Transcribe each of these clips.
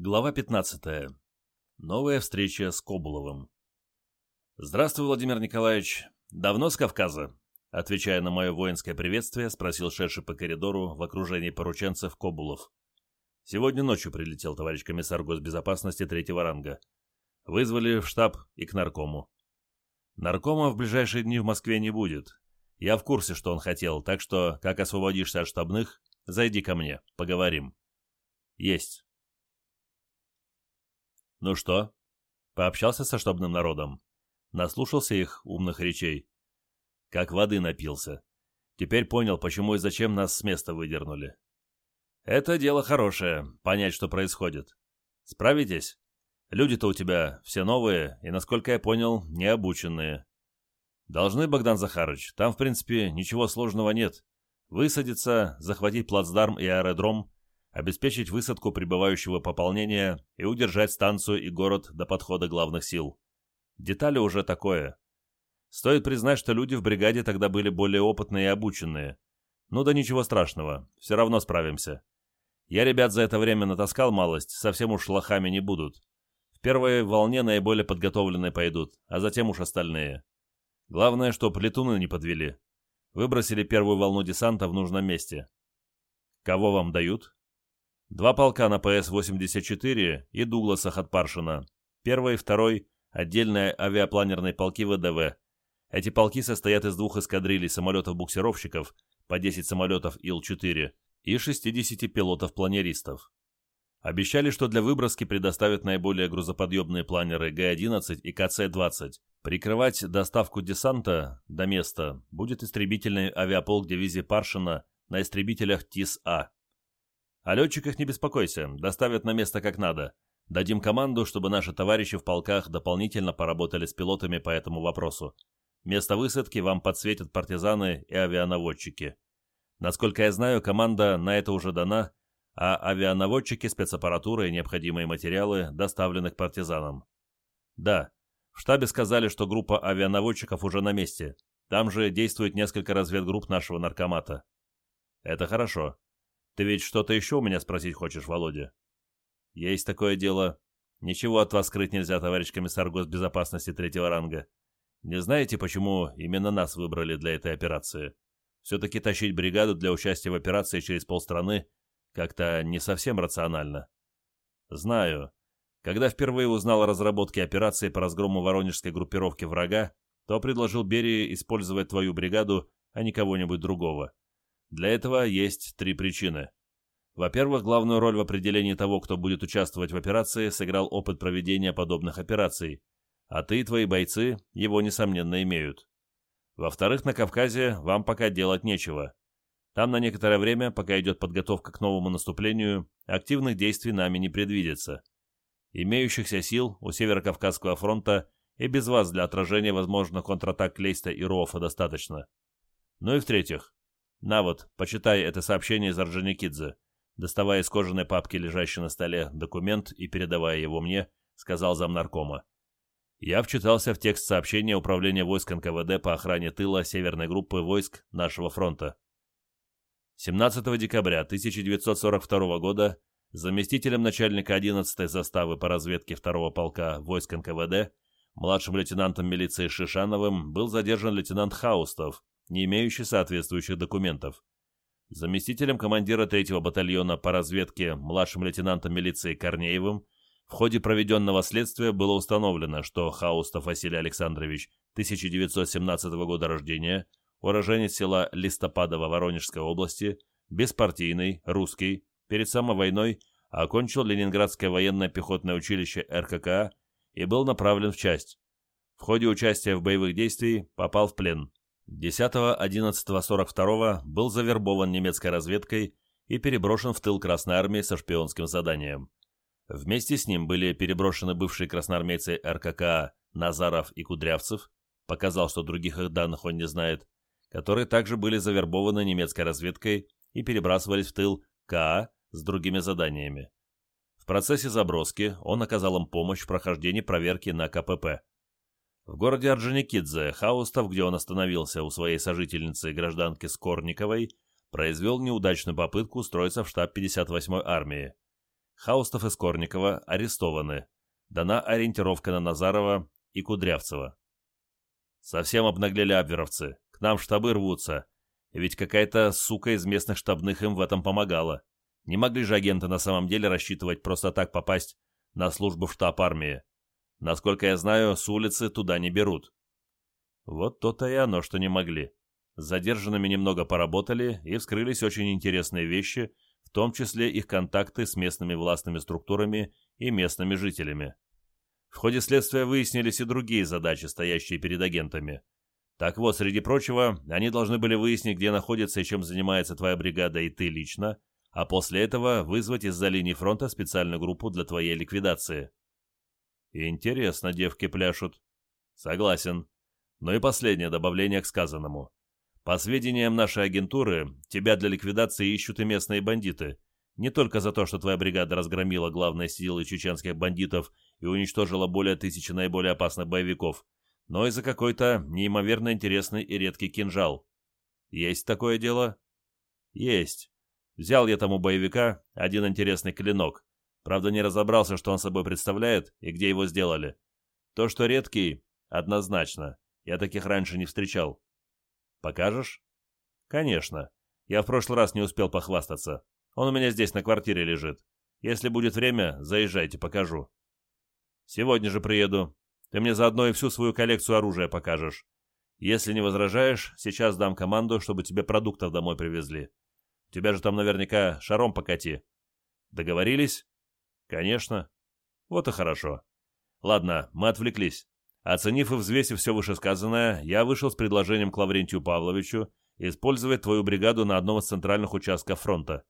Глава 15. Новая встреча с Кобуловым. «Здравствуй, Владимир Николаевич. Давно с Кавказа?» Отвечая на мое воинское приветствие, спросил шедший по коридору в окружении порученцев Кобулов. «Сегодня ночью прилетел товарищ комиссар госбезопасности третьего ранга. Вызвали в штаб и к наркому. Наркома в ближайшие дни в Москве не будет. Я в курсе, что он хотел, так что, как освободишься от штабных, зайди ко мне, поговорим». «Есть». Ну что? Пообщался со штабным народом? Наслушался их умных речей? Как воды напился. Теперь понял, почему и зачем нас с места выдернули. Это дело хорошее, понять, что происходит. Справитесь? Люди-то у тебя все новые и, насколько я понял, необученные. Должны, Богдан Захарович, там, в принципе, ничего сложного нет. Высадиться, захватить плацдарм и аэродром, обеспечить высадку прибывающего пополнения и удержать станцию и город до подхода главных сил. Детали уже такое. Стоит признать, что люди в бригаде тогда были более опытные и обученные. Ну да ничего страшного, все равно справимся. Я ребят за это время натаскал малость, совсем уж лохами не будут. В первой волне наиболее подготовленные пойдут, а затем уж остальные. Главное, чтоб летуны не подвели. Выбросили первую волну десанта в нужном месте. Кого вам дают? Два полка на ПС-84 и Дугласах от Паршина. Первый и второй – отдельные авиапланерные полки ВДВ. Эти полки состоят из двух эскадрилей самолетов-буксировщиков, по 10 самолетов Ил-4 и 60 пилотов-планеристов. Обещали, что для выброски предоставят наиболее грузоподъемные планеры Г-11 и КЦ-20. Прикрывать доставку десанта до места будет истребительный авиаполк дивизии Паршина на истребителях ТИС-А. О летчиках не беспокойся, доставят на место как надо. Дадим команду, чтобы наши товарищи в полках дополнительно поработали с пилотами по этому вопросу. Место высадки вам подсветят партизаны и авианаводчики. Насколько я знаю, команда на это уже дана, а авианаводчики, спецаппаратура и необходимые материалы доставлены к партизанам. Да, в штабе сказали, что группа авианаводчиков уже на месте. Там же действует несколько разведгрупп нашего наркомата. Это хорошо. Ты ведь что-то еще у меня спросить хочешь, Володя? Есть такое дело. Ничего от вас скрыть нельзя, товарищ комиссар госбезопасности третьего ранга. Не знаете, почему именно нас выбрали для этой операции? Все-таки тащить бригаду для участия в операции через полстраны как-то не совсем рационально. Знаю. Когда впервые узнал о разработке операции по разгрому воронежской группировки врага, то предложил Берии использовать твою бригаду, а не кого-нибудь другого. Для этого есть три причины. Во-первых, главную роль в определении того, кто будет участвовать в операции, сыграл опыт проведения подобных операций, а ты и твои бойцы его, несомненно, имеют. Во-вторых, на Кавказе вам пока делать нечего. Там на некоторое время, пока идет подготовка к новому наступлению, активных действий нами не предвидится. Имеющихся сил у Северо-Кавказского фронта и без вас для отражения возможных контратак Клейста и Рофа достаточно. Ну и в-третьих, на вот, почитай это сообщение из Орджоникидзе. Доставая из кожаной папки, лежащей на столе, документ и передавая его мне, сказал замнаркома. Я вчитался в текст сообщения Управления войск НКВД по охране тыла Северной группы войск нашего фронта. 17 декабря 1942 года заместителем начальника 11-й заставы по разведке 2-го полка войск НКВД, младшим лейтенантом милиции Шишановым был задержан лейтенант Хаустов, не имеющий соответствующих документов. Заместителем командира 3-го батальона по разведке младшим лейтенантом милиции Корнеевым в ходе проведенного следствия было установлено, что Хаустов Василий Александрович, 1917 года рождения, уроженец села Листопадово Воронежской области, беспартийный, русский, перед самой войной окончил Ленинградское военное пехотное училище РККА и был направлен в часть. В ходе участия в боевых действиях попал в плен. 10.11.42 был завербован немецкой разведкой и переброшен в тыл Красной Армии со шпионским заданием. Вместе с ним были переброшены бывшие красноармейцы РККА Назаров и Кудрявцев, показал, что других их данных он не знает, которые также были завербованы немецкой разведкой и перебрасывались в тыл КА с другими заданиями. В процессе заброски он оказал им помощь в прохождении проверки на КПП. В городе Орджоникидзе Хаустов, где он остановился у своей сожительницы гражданки Скорниковой, произвел неудачную попытку устроиться в штаб 58-й армии. Хаустов и Скорникова арестованы. Дана ориентировка на Назарова и Кудрявцева. Совсем обнаглели абверовцы. К нам штабы рвутся. Ведь какая-то сука из местных штабных им в этом помогала. Не могли же агенты на самом деле рассчитывать просто так попасть на службу в штаб армии. Насколько я знаю, с улицы туда не берут. Вот то-то и оно, что не могли. С задержанными немного поработали и вскрылись очень интересные вещи, в том числе их контакты с местными властными структурами и местными жителями. В ходе следствия выяснились и другие задачи, стоящие перед агентами. Так вот, среди прочего, они должны были выяснить, где находится и чем занимается твоя бригада и ты лично, а после этого вызвать из-за линии фронта специальную группу для твоей ликвидации. Интересно, девки пляшут. Согласен. Ну и последнее добавление к сказанному. По сведениям нашей агентуры, тебя для ликвидации ищут и местные бандиты. Не только за то, что твоя бригада разгромила главные силы чеченских бандитов и уничтожила более тысячи наиболее опасных боевиков, но и за какой-то неимоверно интересный и редкий кинжал. Есть такое дело? Есть. Взял я тому боевика один интересный клинок. Правда, не разобрался, что он собой представляет и где его сделали. То, что редкий, однозначно. Я таких раньше не встречал. Покажешь? Конечно. Я в прошлый раз не успел похвастаться. Он у меня здесь на квартире лежит. Если будет время, заезжайте, покажу. Сегодня же приеду. Ты мне заодно и всю свою коллекцию оружия покажешь. Если не возражаешь, сейчас дам команду, чтобы тебе продуктов домой привезли. Тебя же там наверняка шаром покати. Договорились? Конечно. Вот и хорошо. Ладно, мы отвлеклись. Оценив и взвесив все вышесказанное, я вышел с предложением к Лаврентию Павловичу использовать твою бригаду на одном из центральных участков фронта.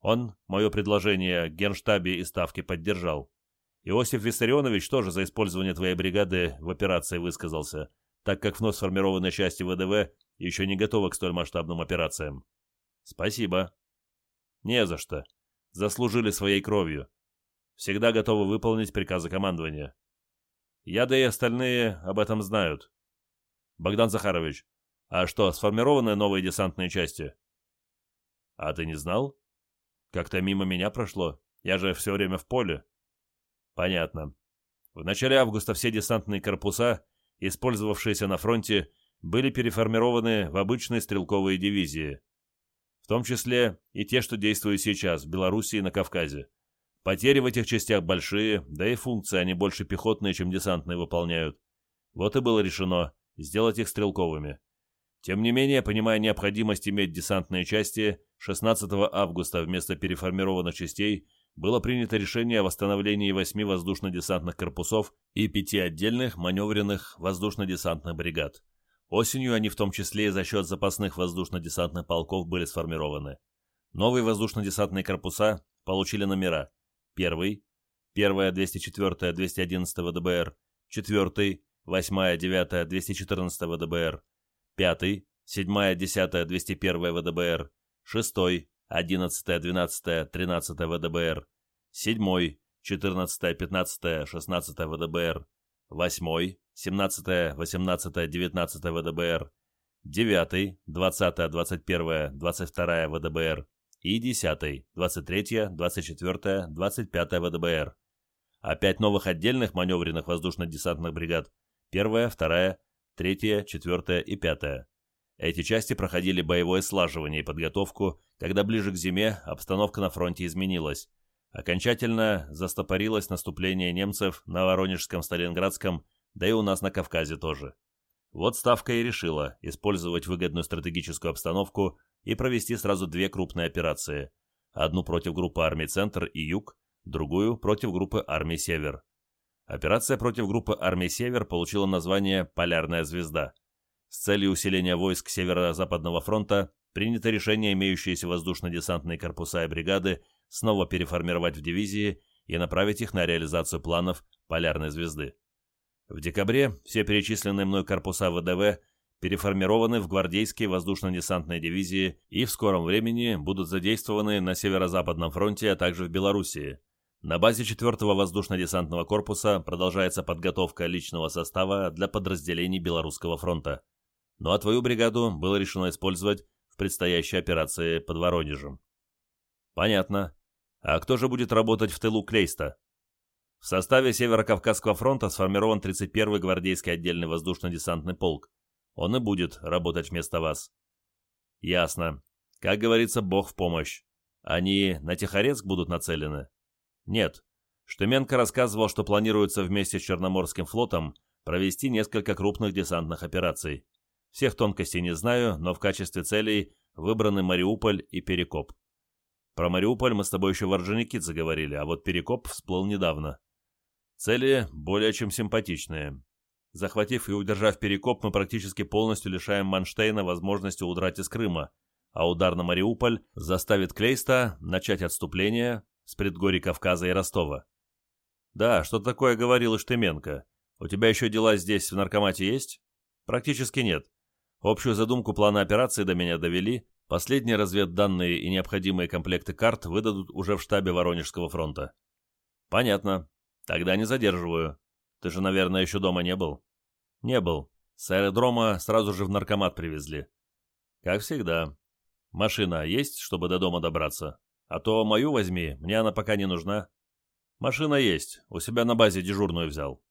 Он мое предложение генштабе и ставке поддержал. Иосиф Виссарионович тоже за использование твоей бригады в операции высказался, так как вновь сформированные части ВДВ еще не готовы к столь масштабным операциям. Спасибо. Не за что. Заслужили своей кровью. Всегда готовы выполнить приказы командования. Я да и остальные об этом знают. Богдан Захарович, а что, сформированы новые десантные части? А ты не знал? Как-то мимо меня прошло. Я же все время в поле. Понятно. В начале августа все десантные корпуса, использовавшиеся на фронте, были переформированы в обычные стрелковые дивизии. В том числе и те, что действуют сейчас в Белоруссии и на Кавказе. Потери в этих частях большие, да и функции они больше пехотные, чем десантные выполняют. Вот и было решено сделать их стрелковыми. Тем не менее, понимая необходимость иметь десантные части, 16 августа вместо переформированных частей было принято решение о восстановлении восьми воздушно-десантных корпусов и пяти отдельных маневренных воздушно-десантных бригад. Осенью они в том числе и за счет запасных воздушно-десантных полков были сформированы. Новые воздушно-десантные корпуса получили номера Первый, первая 204 211 ДБР, четвертый, восьмая 9 214 ДБР, пятый, седьмая 10 201 ВДБР, шестой, 11 12 13 ВДБР, седьмой, 14 15 16 ВДБР, восьмой, 17 18 19 ВДБР, девятый, 20 21 22 ВДБР, и 10, 23, 24, 25 ВДБР. А пять новых отдельных маневренных воздушно-десантных бригад 1, 2, 3, 4 и 5. Эти части проходили боевое слаживание и подготовку, когда ближе к зиме обстановка на фронте изменилась. Окончательно застопорилось наступление немцев на Воронежском, Сталинградском, да и у нас на Кавказе тоже. Вот Ставка и решила использовать выгодную стратегическую обстановку и провести сразу две крупные операции. Одну против группы армий «Центр» и «Юг», другую против группы армий «Север». Операция против группы армий «Север» получила название «Полярная звезда». С целью усиления войск Северо-Западного фронта принято решение имеющиеся воздушно-десантные корпуса и бригады снова переформировать в дивизии и направить их на реализацию планов «Полярной звезды». В декабре все перечисленные мной корпуса ВДВ переформированы в гвардейские воздушно-десантные дивизии и в скором времени будут задействованы на Северо-Западном фронте, а также в Белоруссии. На базе 4-го воздушно-десантного корпуса продолжается подготовка личного состава для подразделений Белорусского фронта. Ну а твою бригаду было решено использовать в предстоящей операции под Воронежем. Понятно. А кто же будет работать в тылу Клейста? В составе Северо-Кавказского фронта сформирован 31-й гвардейский отдельный воздушно-десантный полк. Он и будет работать вместо вас. Ясно. Как говорится, Бог в помощь. Они на Тихорецк будут нацелены? Нет. Штыменко рассказывал, что планируется вместе с Черноморским флотом провести несколько крупных десантных операций. Всех тонкостей не знаю, но в качестве целей выбраны Мариуполь и Перекоп. Про Мариуполь мы с тобой еще в Орджоникидзе заговорили, а вот Перекоп всплыл недавно. Цели более чем симпатичные. Захватив и удержав Перекоп, мы практически полностью лишаем Манштейна возможности удрать из Крыма, а удар на Мариуполь заставит Клейста начать отступление с предгорий Кавказа и Ростова. Да, что такое говорил Иштеменко. У тебя еще дела здесь в наркомате есть? Практически нет. Общую задумку плана операции до меня довели, последние разведданные и необходимые комплекты карт выдадут уже в штабе Воронежского фронта. Понятно. Тогда не задерживаю. Ты же, наверное, еще дома не был? Не был. С аэродрома сразу же в наркомат привезли. Как всегда. Машина есть, чтобы до дома добраться? А то мою возьми, мне она пока не нужна. Машина есть, у себя на базе дежурную взял.